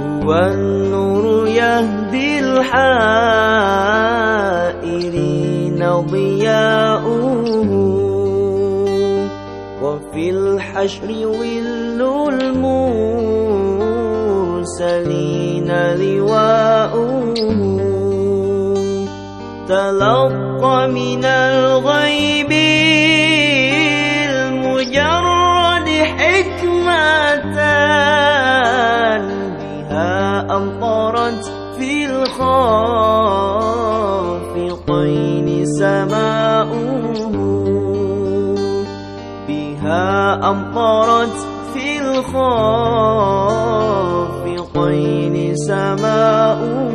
هو النور يهدي الحائرين ضياؤه. وفي الحشر ول المرسلين لواؤه. تلقى من الغيب المجرد حكمة أمطرت في الخافقين سماؤه. بها أمطرت في الخافقين سماؤه.